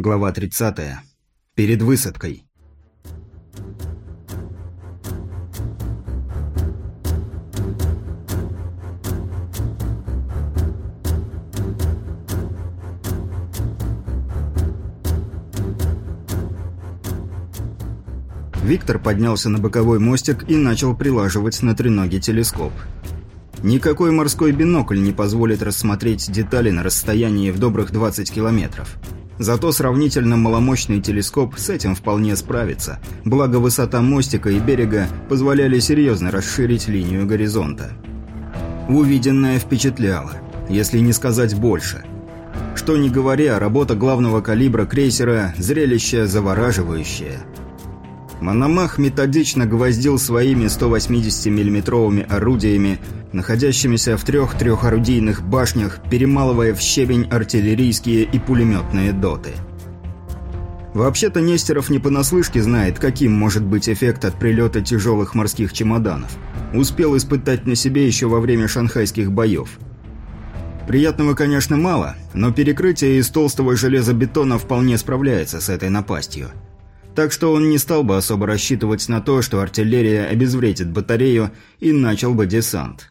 Глава 30. Перед высадкой. Виктор поднялся на боковой мостик и начал прилаживать на треноге телескоп. Никакой морской бинокль не позволит рассмотреть детали на расстоянии в добрых 20 километров. Зато сравнительно маломощный телескоп с этим вполне справится, благо высота мостика и берега позволяли серьезно расширить линию горизонта. Увиденное впечатляло, если не сказать больше. Что ни говоря, работа главного калибра крейсера – зрелище завораживающее – Мономах методично гвоздил своими 180 миллиметровыми орудиями, находящимися в трех трехорудийных башнях, перемалывая в щебень артиллерийские и пулеметные доты. Вообще-то Нестеров не понаслышке знает, каким может быть эффект от прилета тяжелых морских чемоданов. Успел испытать на себе еще во время шанхайских боев. Приятного, конечно, мало, но перекрытие из толстого железобетона вполне справляется с этой напастью – так что он не стал бы особо рассчитывать на то, что артиллерия обезвредит батарею и начал бы десант.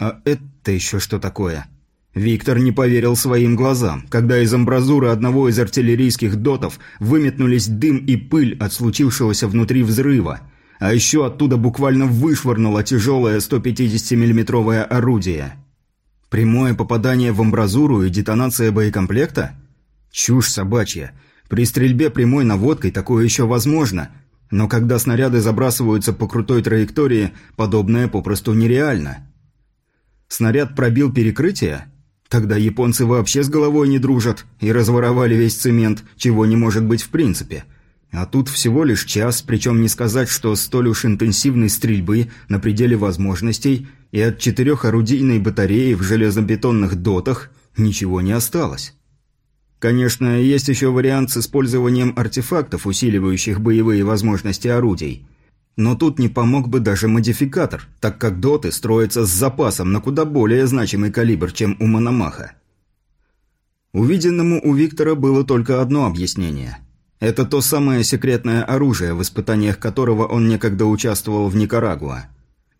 А это еще что такое? Виктор не поверил своим глазам, когда из амбразуры одного из артиллерийских дотов выметнулись дым и пыль от случившегося внутри взрыва, а еще оттуда буквально вышвырнуло тяжелое 150 миллиметровое орудие. Прямое попадание в амбразуру и детонация боекомплекта? Чушь собачья. При стрельбе прямой наводкой такое еще возможно, но когда снаряды забрасываются по крутой траектории, подобное попросту нереально. Снаряд пробил перекрытие? Тогда японцы вообще с головой не дружат и разворовали весь цемент, чего не может быть в принципе. А тут всего лишь час, причем не сказать, что столь уж интенсивной стрельбы на пределе возможностей и от четырех орудийной батареи в железобетонных дотах ничего не осталось. Конечно, есть еще вариант с использованием артефактов, усиливающих боевые возможности орудий. Но тут не помог бы даже модификатор, так как доты строятся с запасом на куда более значимый калибр, чем у Мономаха. Увиденному у Виктора было только одно объяснение. Это то самое секретное оружие, в испытаниях которого он некогда участвовал в Никарагуа.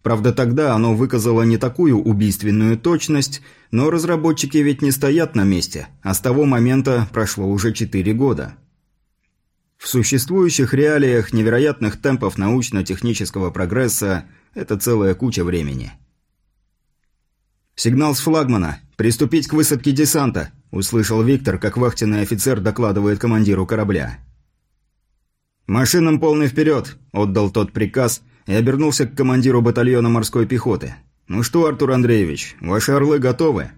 Правда, тогда оно выказало не такую убийственную точность, но разработчики ведь не стоят на месте, а с того момента прошло уже 4 года. В существующих реалиях невероятных темпов научно-технического прогресса это целая куча времени. «Сигнал с флагмана! Приступить к высадке десанта!» – услышал Виктор, как вахтенный офицер докладывает командиру корабля. «Машинам полный вперед!» – отдал тот приказ – и обернулся к командиру батальона морской пехоты. «Ну что, Артур Андреевич, ваши орлы готовы?»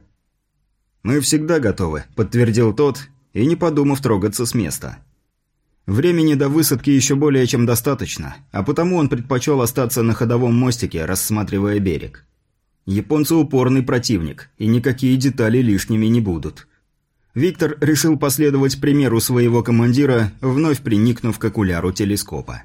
«Мы всегда готовы», – подтвердил тот, и не подумав трогаться с места. Времени до высадки еще более чем достаточно, а потому он предпочел остаться на ходовом мостике, рассматривая берег. Японцы упорный противник, и никакие детали лишними не будут. Виктор решил последовать примеру своего командира, вновь приникнув к окуляру телескопа.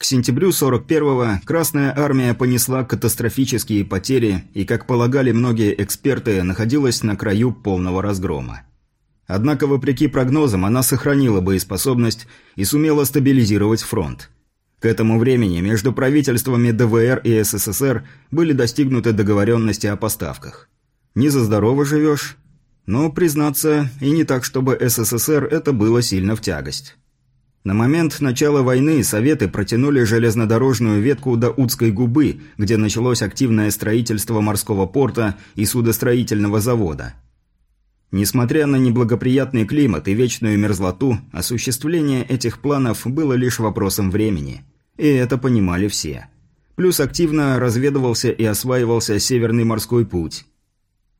К сентябрю 41-го Красная Армия понесла катастрофические потери и, как полагали многие эксперты, находилась на краю полного разгрома. Однако, вопреки прогнозам, она сохранила боеспособность и сумела стабилизировать фронт. К этому времени между правительствами ДВР и СССР были достигнуты договоренности о поставках. Не за здорово живешь, но, признаться, и не так, чтобы СССР это было сильно в тягость. На момент начала войны Советы протянули железнодорожную ветку до Удской губы, где началось активное строительство морского порта и судостроительного завода. Несмотря на неблагоприятный климат и вечную мерзлоту, осуществление этих планов было лишь вопросом времени. И это понимали все. Плюс активно разведывался и осваивался Северный морской путь.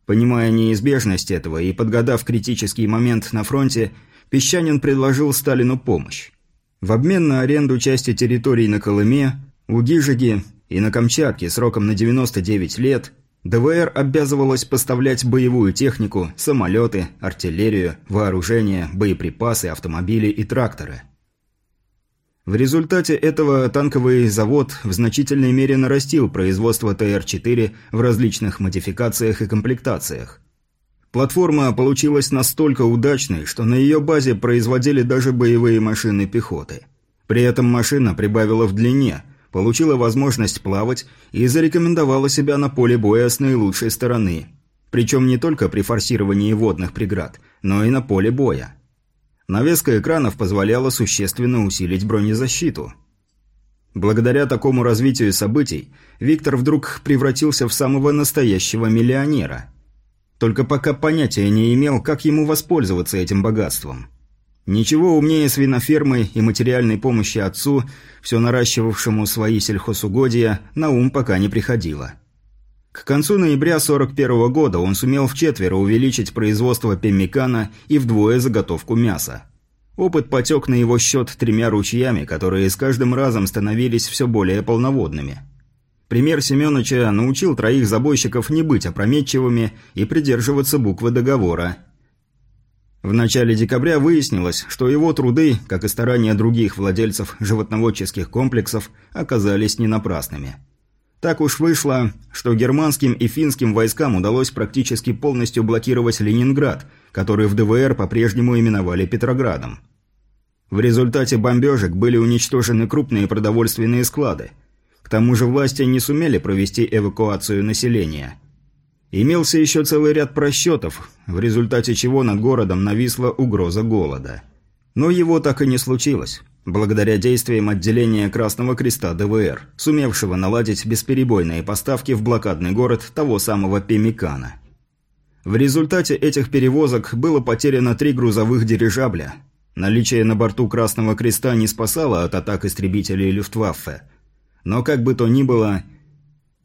Понимая неизбежность этого и подгадав критический момент на фронте, Песчанин предложил Сталину помощь. В обмен на аренду части территорий на Колыме, у Гижиги и на Камчатке сроком на 99 лет ДВР обязывалась поставлять боевую технику, самолеты, артиллерию, вооружение, боеприпасы, автомобили и тракторы. В результате этого танковый завод в значительной мере нарастил производство ТР-4 в различных модификациях и комплектациях. Платформа получилась настолько удачной, что на ее базе производили даже боевые машины пехоты. При этом машина прибавила в длине, получила возможность плавать и зарекомендовала себя на поле боя с наилучшей стороны. Причем не только при форсировании водных преград, но и на поле боя. Навеска экранов позволяла существенно усилить бронезащиту. Благодаря такому развитию событий, Виктор вдруг превратился в самого настоящего миллионера – только пока понятия не имел, как ему воспользоваться этим богатством. Ничего умнее свинофермы и материальной помощи отцу, все наращивавшему свои сельхозугодия, на ум пока не приходило. К концу ноября 41 года он сумел вчетверо увеличить производство пеммикана и вдвое заготовку мяса. Опыт потек на его счет тремя ручьями, которые с каждым разом становились все более полноводными – Пример Семеновича научил троих забойщиков не быть опрометчивыми и придерживаться буквы договора. В начале декабря выяснилось, что его труды, как и старания других владельцев животноводческих комплексов, оказались не напрасными. Так уж вышло, что германским и финским войскам удалось практически полностью блокировать Ленинград, который в ДВР по-прежнему именовали Петроградом. В результате бомбежек были уничтожены крупные продовольственные склады – к тому же власти не сумели провести эвакуацию населения. Имелся еще целый ряд просчетов, в результате чего над городом нависла угроза голода. Но его так и не случилось, благодаря действиям отделения Красного Креста ДВР, сумевшего наладить бесперебойные поставки в блокадный город того самого Пемикана. В результате этих перевозок было потеряно три грузовых дирижабля. Наличие на борту Красного Креста не спасало от атак истребителей Люфтваффе – но как бы то ни было,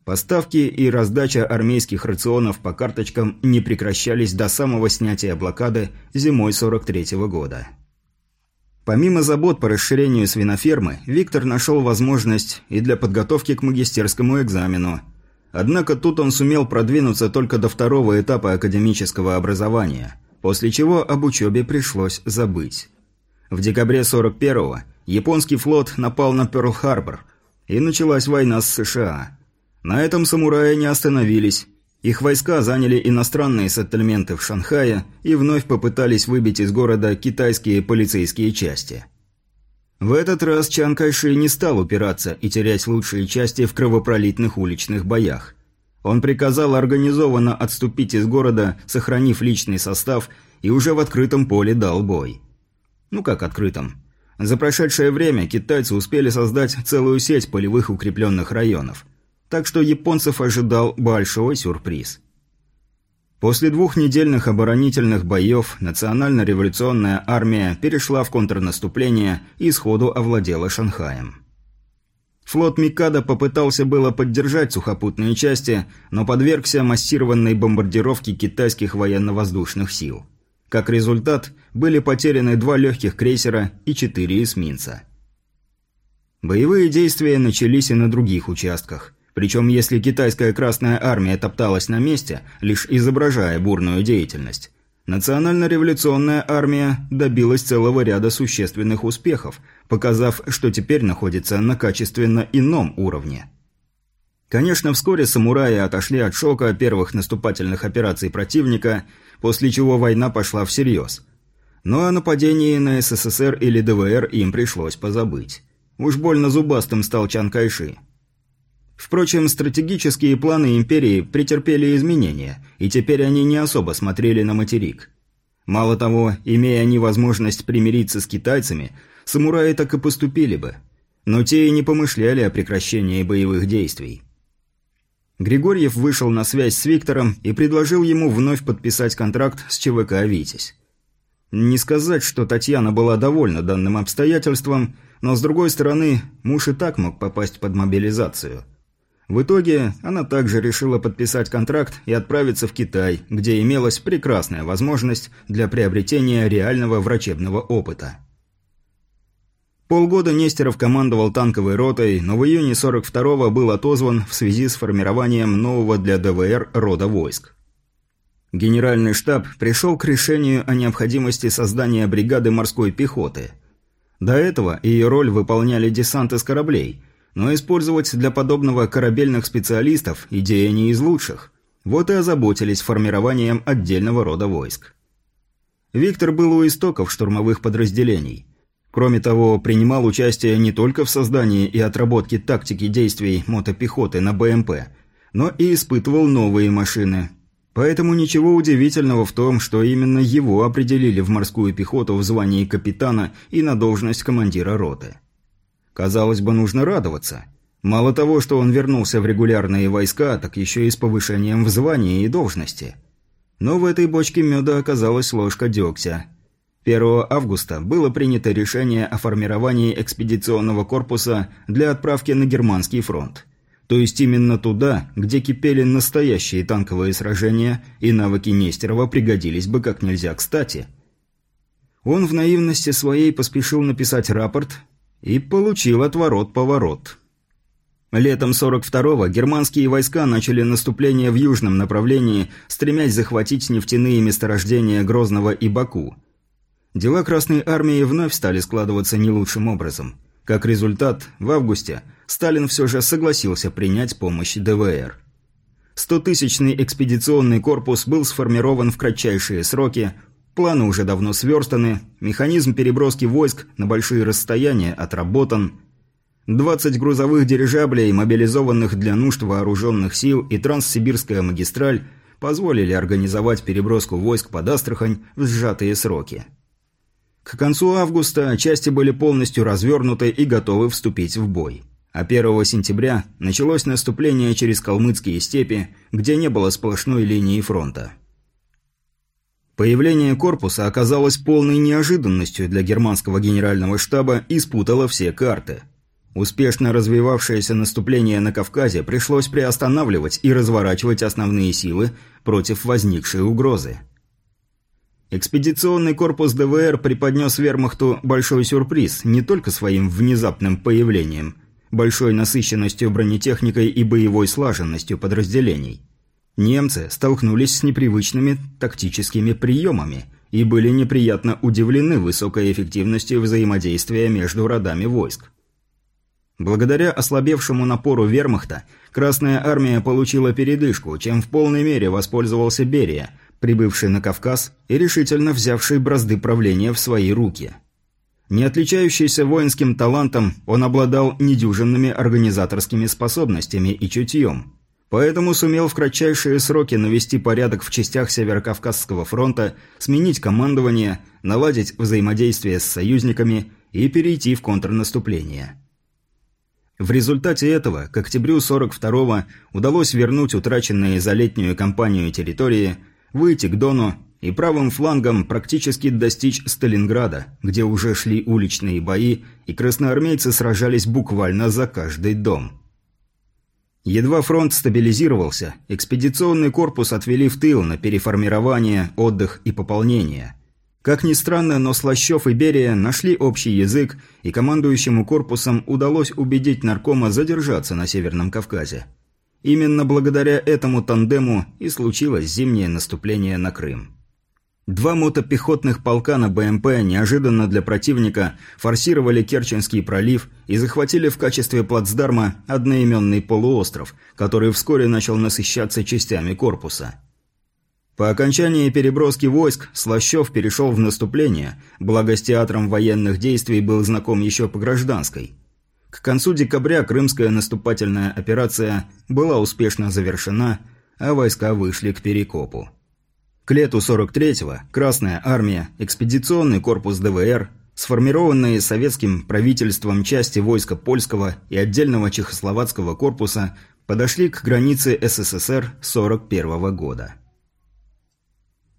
поставки и раздача армейских рационов по карточкам не прекращались до самого снятия блокады зимой 43 -го года. Помимо забот по расширению свинофермы, Виктор нашел возможность и для подготовки к магистерскому экзамену. Однако тут он сумел продвинуться только до второго этапа академического образования, после чего об учебе пришлось забыть. В декабре 41-го японский флот напал на Пёрл-Харбор – и началась война с США. На этом самураи не остановились. Их войска заняли иностранные сеттельменты в Шанхае и вновь попытались выбить из города китайские полицейские части. В этот раз Чан Кайши не стал упираться и терять лучшие части в кровопролитных уличных боях. Он приказал организованно отступить из города, сохранив личный состав, и уже в открытом поле дал бой. Ну как открытом? За прошедшее время китайцы успели создать целую сеть полевых укрепленных районов. Так что японцев ожидал большой сюрприз. После двухнедельных оборонительных боев национально-революционная армия перешла в контрнаступление и сходу овладела Шанхаем. Флот Микада попытался было поддержать сухопутные части, но подвергся массированной бомбардировке китайских военно-воздушных сил. Как результат, были потеряны два легких крейсера и четыре эсминца. Боевые действия начались и на других участках. Причем если китайская Красная Армия топталась на месте, лишь изображая бурную деятельность, Национально-революционная армия добилась целого ряда существенных успехов, показав, что теперь находится на качественно ином уровне. Конечно, вскоре самураи отошли от шока первых наступательных операций противника – после чего война пошла всерьез. Но о нападении на СССР или ДВР им пришлось позабыть. Уж больно зубастым стал Чан Кайши. Впрочем, стратегические планы империи претерпели изменения, и теперь они не особо смотрели на материк. Мало того, имея они возможность примириться с китайцами, самураи так и поступили бы. Но те и не помышляли о прекращении боевых действий. Григорьев вышел на связь с Виктором и предложил ему вновь подписать контракт с ЧВК «Витязь». Не сказать, что Татьяна была довольна данным обстоятельством, но с другой стороны, муж и так мог попасть под мобилизацию. В итоге она также решила подписать контракт и отправиться в Китай, где имелась прекрасная возможность для приобретения реального врачебного опыта. Полгода Нестеров командовал танковой ротой, но в июне 42-го был отозван в связи с формированием нового для ДВР рода войск. Генеральный штаб пришел к решению о необходимости создания бригады морской пехоты. До этого ее роль выполняли десанты с кораблей, но использовать для подобного корабельных специалистов – идея не из лучших. Вот и озаботились формированием отдельного рода войск. Виктор был у истоков штурмовых подразделений. Кроме того, принимал участие не только в создании и отработке тактики действий мотопехоты на БМП, но и испытывал новые машины. Поэтому ничего удивительного в том, что именно его определили в морскую пехоту в звании капитана и на должность командира роты. Казалось бы, нужно радоваться. Мало того, что он вернулся в регулярные войска, так еще и с повышением в звании и должности. Но в этой бочке меда оказалась ложка дегтя. 1 августа было принято решение о формировании экспедиционного корпуса для отправки на Германский фронт. То есть именно туда, где кипели настоящие танковые сражения, и навыки Нестерова пригодились бы как нельзя кстати. Он в наивности своей поспешил написать рапорт, и получил отворот-поворот. Летом 42-го германские войска начали наступление в южном направлении, стремясь захватить нефтяные месторождения Грозного и Баку. Дела Красной Армии вновь стали складываться не лучшим образом. Как результат, в августе Сталин все же согласился принять помощь ДВР. 100-тысячный экспедиционный корпус был сформирован в кратчайшие сроки, Планы уже давно сверстаны, механизм переброски войск на большие расстояния отработан. 20 грузовых дирижаблей, мобилизованных для нужд вооруженных сил и Транссибирская магистраль позволили организовать переброску войск под Астрахань в сжатые сроки. К концу августа части были полностью развернуты и готовы вступить в бой. А 1 сентября началось наступление через калмыцкие степи, где не было сплошной линии фронта. Появление корпуса оказалось полной неожиданностью для германского генерального штаба и спутало все карты. Успешно развивавшееся наступление на Кавказе пришлось приостанавливать и разворачивать основные силы против возникшей угрозы. Экспедиционный корпус ДВР преподнес вермахту большой сюрприз не только своим внезапным появлением, большой насыщенностью бронетехникой и боевой слаженностью подразделений – Немцы столкнулись с непривычными тактическими приемами и были неприятно удивлены высокой эффективностью взаимодействия между родами войск. Благодаря ослабевшему напору вермахта, Красная Армия получила передышку, чем в полной мере воспользовался Берия, прибывший на Кавказ и решительно взявший бразды правления в свои руки. Не отличающийся воинским талантом, он обладал недюжинными организаторскими способностями и чутьем – Поэтому сумел в кратчайшие сроки навести порядок в частях Северокавказского фронта, сменить командование, наладить взаимодействие с союзниками и перейти в контрнаступление. В результате этого к октябрю 42-го удалось вернуть утраченные за летнюю кампанию территории, выйти к Дону и правым флангом практически достичь Сталинграда, где уже шли уличные бои, и красноармейцы сражались буквально за каждый дом. Едва фронт стабилизировался, экспедиционный корпус отвели в тыл на переформирование, отдых и пополнение. Как ни странно, но Слащев и Берия нашли общий язык, и командующему корпусом удалось убедить наркома задержаться на Северном Кавказе. Именно благодаря этому тандему и случилось зимнее наступление на Крым. Два мотопехотных полка на БМП неожиданно для противника форсировали Керченский пролив и захватили в качестве плацдарма одноименный полуостров, который вскоре начал насыщаться частями корпуса. По окончании переброски войск Слащев перешел в наступление, благо с театром военных действий был знаком еще по гражданской. К концу декабря крымская наступательная операция была успешно завершена, а войска вышли к Перекопу. К лету 43-го Красная Армия, экспедиционный корпус ДВР, сформированные советским правительством части войска польского и отдельного чехословацкого корпуса подошли к границе СССР 41 -го года.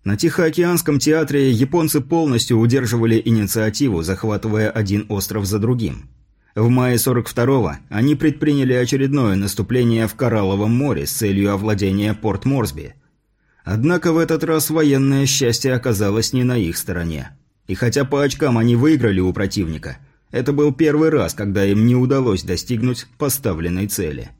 На Тихоокеанском театре японцы полностью удерживали инициативу, захватывая один остров за другим. В мае 42-го они предприняли очередное наступление в Коралловом море с целью овладения порт Морсби – Однако в этот раз военное счастье оказалось не на их стороне. И хотя по очкам они выиграли у противника, это был первый раз, когда им не удалось достигнуть поставленной цели.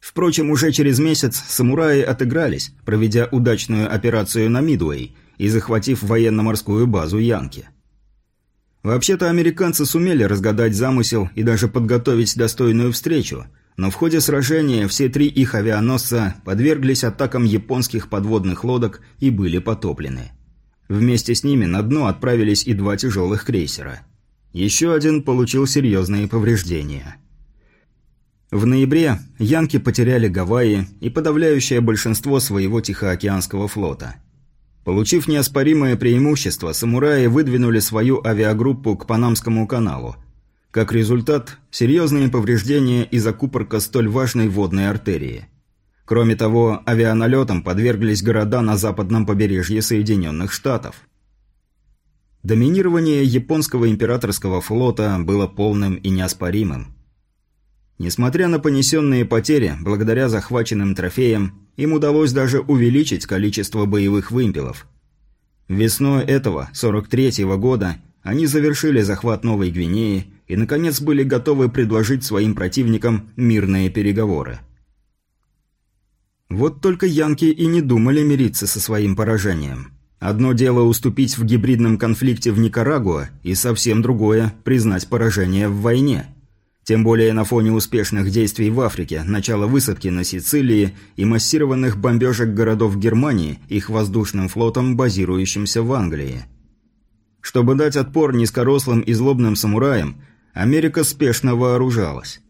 Впрочем, уже через месяц самураи отыгрались, проведя удачную операцию на Мидуэй и захватив военно-морскую базу Янки. Вообще-то американцы сумели разгадать замысел и даже подготовить достойную встречу, но в ходе сражения все три их авианосца подверглись атакам японских подводных лодок и были потоплены. Вместе с ними на дно отправились и два тяжелых крейсера. Еще один получил серьезные повреждения. В ноябре янки потеряли Гавайи и подавляющее большинство своего Тихоокеанского флота. Получив неоспоримое преимущество, самураи выдвинули свою авиагруппу к Панамскому каналу – как результат, серьезные повреждения и закупорка столь важной водной артерии. Кроме того, авианалетам подверглись города на западном побережье Соединенных Штатов. Доминирование японского императорского флота было полным и неоспоримым. Несмотря на понесенные потери, благодаря захваченным трофеям, им удалось даже увеличить количество боевых вымпелов. Весной этого, 43-го года, они завершили захват Новой Гвинеи и, наконец, были готовы предложить своим противникам мирные переговоры. Вот только янки и не думали мириться со своим поражением. Одно дело уступить в гибридном конфликте в Никарагуа, и совсем другое – признать поражение в войне. Тем более на фоне успешных действий в Африке, начала высадки на Сицилии и массированных бомбежек городов Германии их воздушным флотом, базирующимся в Англии. Чтобы дать отпор низкорослым и злобным самураям, Америка спешно вооружалась.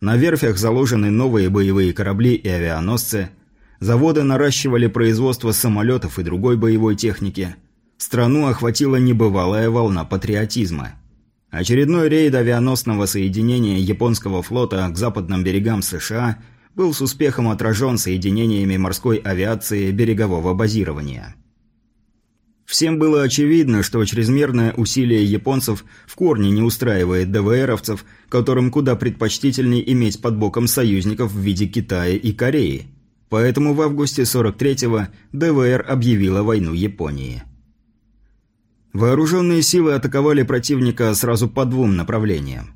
На верфях заложены новые боевые корабли и авианосцы, заводы наращивали производство самолетов и другой боевой техники. Страну охватила небывалая волна патриотизма. Очередной рейд авианосного соединения японского флота к западным берегам США был с успехом отражен соединениями морской авиации берегового базирования. Всем было очевидно, что чрезмерное усилие японцев в корне не устраивает ДВРовцев, которым куда предпочтительней иметь под боком союзников в виде Китая и Кореи. Поэтому в августе 43-го ДВР объявила войну Японии. Вооруженные силы атаковали противника сразу по двум направлениям.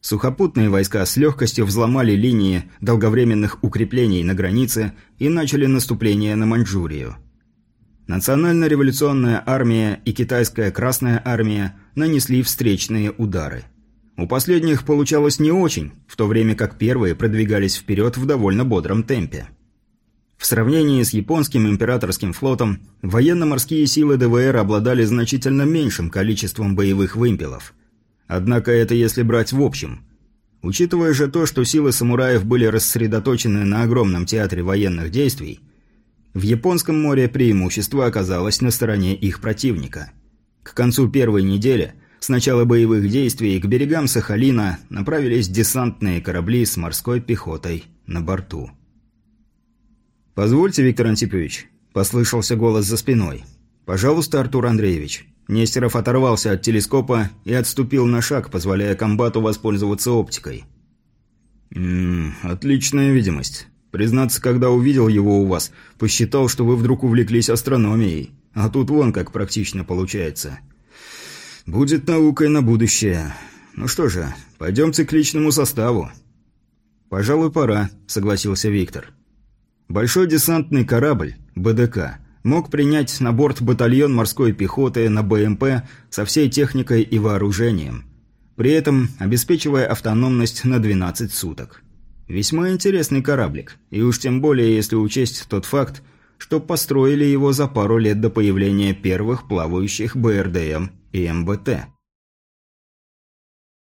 Сухопутные войска с легкостью взломали линии долговременных укреплений на границе и начали наступление на Маньчжурию. Национально-революционная армия и китайская Красная армия нанесли встречные удары. У последних получалось не очень, в то время как первые продвигались вперед в довольно бодром темпе. В сравнении с японским императорским флотом, военно-морские силы ДВР обладали значительно меньшим количеством боевых вымпелов. Однако это если брать в общем. Учитывая же то, что силы самураев были рассредоточены на огромном театре военных действий, в Японском море преимущество оказалось на стороне их противника. К концу первой недели, с начала боевых действий, к берегам Сахалина направились десантные корабли с морской пехотой на борту. «Позвольте, Виктор Антипович», – послышался голос за спиной. «Пожалуйста, Артур Андреевич». Нестеров оторвался от телескопа и отступил на шаг, позволяя комбату воспользоваться оптикой. «Ммм, отличная видимость. Признаться, когда увидел его у вас, посчитал, что вы вдруг увлеклись астрономией. А тут вон как практично получается. Будет наукой на будущее. Ну что же, пойдем к личному составу. «Пожалуй, пора», — согласился Виктор. Большой десантный корабль, БДК, мог принять на борт батальон морской пехоты на БМП со всей техникой и вооружением, при этом обеспечивая автономность на 12 суток. Весьма интересный кораблик, и уж тем более, если учесть тот факт, что построили его за пару лет до появления первых плавающих БРДМ и МБТ.